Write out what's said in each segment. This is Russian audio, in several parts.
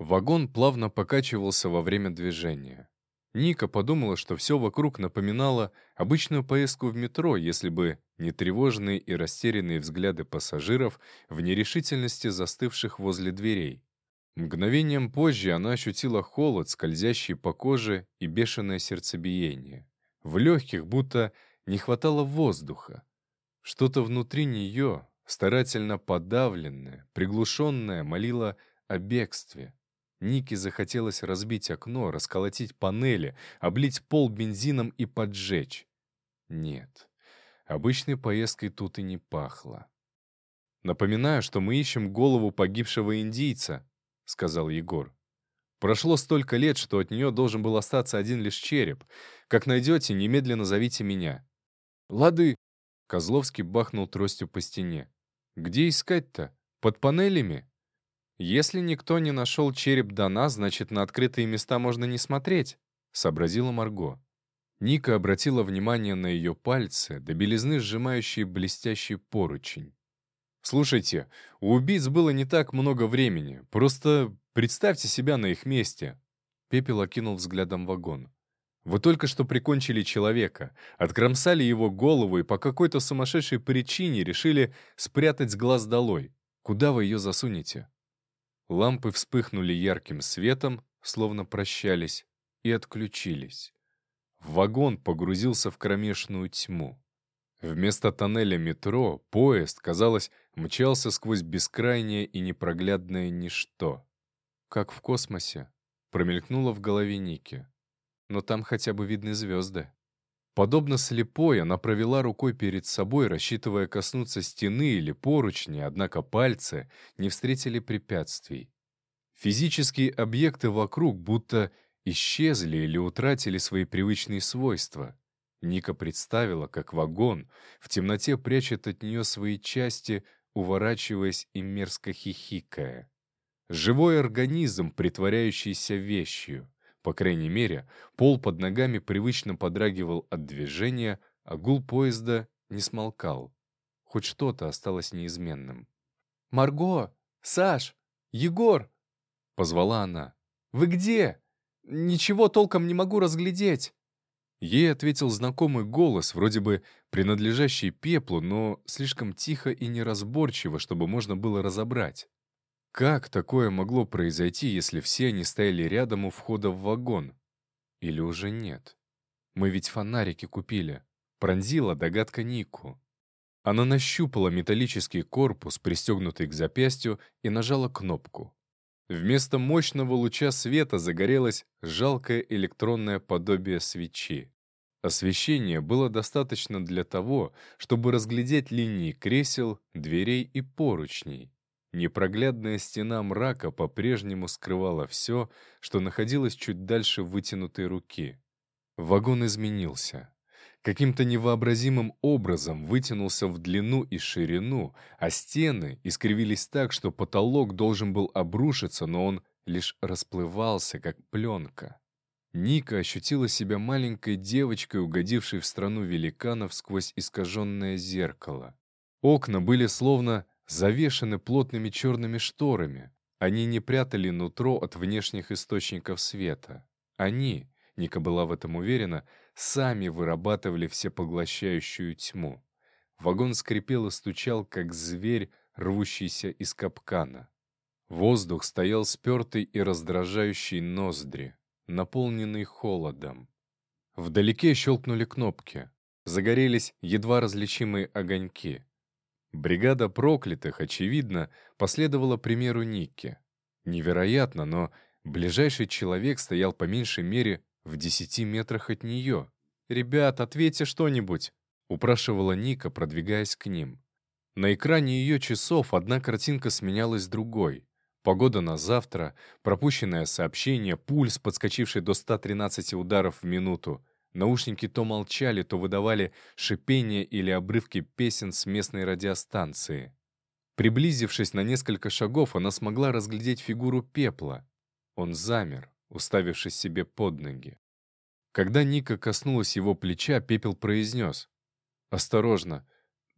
Вагон плавно покачивался во время движения. Ника подумала, что все вокруг напоминало обычную поездку в метро, если бы не тревожные и растерянные взгляды пассажиров в нерешительности застывших возле дверей. Мгновением позже она ощутила холод, скользящий по коже и бешеное сердцебиение. В легких будто не хватало воздуха. Что-то внутри нее, старательно подавленное, приглушенное, молило о бегстве. Нике захотелось разбить окно, расколотить панели, облить пол бензином и поджечь. Нет, обычной поездкой тут и не пахло. «Напоминаю, что мы ищем голову погибшего индийца», — сказал Егор. «Прошло столько лет, что от нее должен был остаться один лишь череп. Как найдете, немедленно зовите меня». «Лады», — Козловский бахнул тростью по стене. «Где искать-то? Под панелями?» «Если никто не нашел череп до нас, значит, на открытые места можно не смотреть», — сообразила Марго. Ника обратила внимание на ее пальцы, до белизны сжимающие блестящий поручень. «Слушайте, у убийц было не так много времени. Просто представьте себя на их месте». Пепел окинул взглядом вагон. «Вы только что прикончили человека, откромсали его голову и по какой-то сумасшедшей причине решили спрятать с глаз долой. Куда вы ее засунете?» Лампы вспыхнули ярким светом, словно прощались, и отключились. Вагон погрузился в кромешную тьму. Вместо тоннеля метро поезд, казалось, мчался сквозь бескрайнее и непроглядное ничто. «Как в космосе», — промелькнуло в голове Ники. «Но там хотя бы видны звезды». Подобно слепой, она провела рукой перед собой, рассчитывая коснуться стены или поручни, однако пальцы не встретили препятствий. Физические объекты вокруг будто исчезли или утратили свои привычные свойства. Ника представила, как вагон в темноте прячет от нее свои части, уворачиваясь и мерзко хихикая. Живой организм, притворяющийся вещью. По крайней мере, пол под ногами привычно подрагивал от движения, а гул поезда не смолкал. Хоть что-то осталось неизменным. «Марго! Саш! Егор!» — позвала она. «Вы где? Ничего толком не могу разглядеть!» Ей ответил знакомый голос, вроде бы принадлежащий пеплу, но слишком тихо и неразборчиво, чтобы можно было разобрать. Как такое могло произойти, если все они стояли рядом у входа в вагон? Или уже нет? Мы ведь фонарики купили. Пронзила догадка Нику. Она нащупала металлический корпус, пристегнутый к запястью, и нажала кнопку. Вместо мощного луча света загорелось жалкое электронное подобие свечи. Освещения было достаточно для того, чтобы разглядеть линии кресел, дверей и поручней. Непроглядная стена мрака по-прежнему скрывала все, что находилось чуть дальше вытянутой руки. Вагон изменился. Каким-то невообразимым образом вытянулся в длину и ширину, а стены искривились так, что потолок должен был обрушиться, но он лишь расплывался, как пленка. Ника ощутила себя маленькой девочкой, угодившей в страну великанов сквозь искаженное зеркало. Окна были словно завешены плотными черными шторами. Они не прятали нутро от внешних источников света. Они, Ника была в этом уверена, сами вырабатывали всепоглощающую тьму. Вагон скрипел и стучал, как зверь, рвущийся из капкана. Воздух стоял спертый и раздражающий ноздри, наполненный холодом. Вдалеке щелкнули кнопки. Загорелись едва различимые огоньки. Бригада проклятых, очевидно, последовала примеру Никки. Невероятно, но ближайший человек стоял по меньшей мере в десяти метрах от нее. «Ребят, ответьте что-нибудь!» — упрашивала Ника, продвигаясь к ним. На экране ее часов одна картинка сменялась другой. Погода на завтра, пропущенное сообщение, пульс, подскочивший до 113 ударов в минуту, Наушники то молчали, то выдавали шипение или обрывки песен с местной радиостанции. Приблизившись на несколько шагов, она смогла разглядеть фигуру пепла. Он замер, уставившись себе под ноги. Когда Ника коснулась его плеча, пепел произнес. «Осторожно,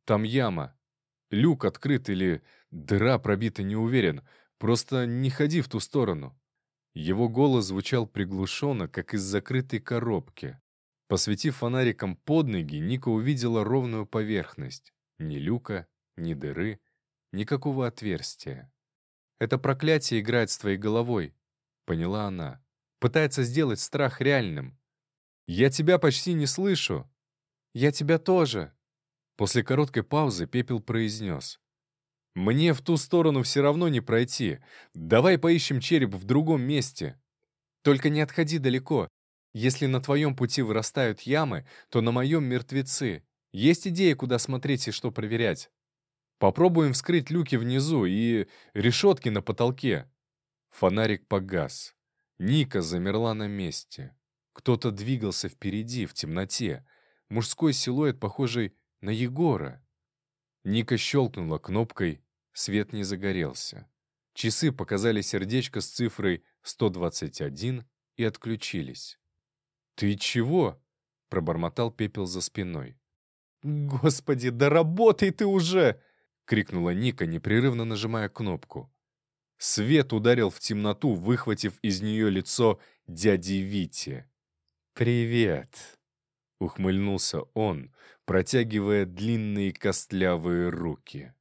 там яма. Люк открыт или дыра пробита, не уверен. Просто не ходи в ту сторону. Его голос звучал приглушенно, как из закрытой коробки. Посветив фонариком под ноги, Ника увидела ровную поверхность. Ни люка, ни дыры, никакого отверстия. «Это проклятие играет с твоей головой», — поняла она. «Пытается сделать страх реальным». «Я тебя почти не слышу». «Я тебя тоже». После короткой паузы Пепел произнес. «Мне в ту сторону все равно не пройти. Давай поищем череп в другом месте. Только не отходи далеко. Если на твоем пути вырастают ямы, то на моем мертвецы. Есть идеи, куда смотреть и что проверять. Попробуем вскрыть люки внизу и решетки на потолке». Фонарик погас. Ника замерла на месте. Кто-то двигался впереди, в темноте. Мужской силуэт, похожий на Егора. Ника щелкнула кнопкой, свет не загорелся. Часы показали сердечко с цифрой 121 и отключились. «Ты чего?» — пробормотал пепел за спиной. «Господи, да работай ты уже!» — крикнула Ника, непрерывно нажимая кнопку. Свет ударил в темноту, выхватив из нее лицо дяди Вити. «Привет!» — ухмыльнулся он, протягивая длинные костлявые руки.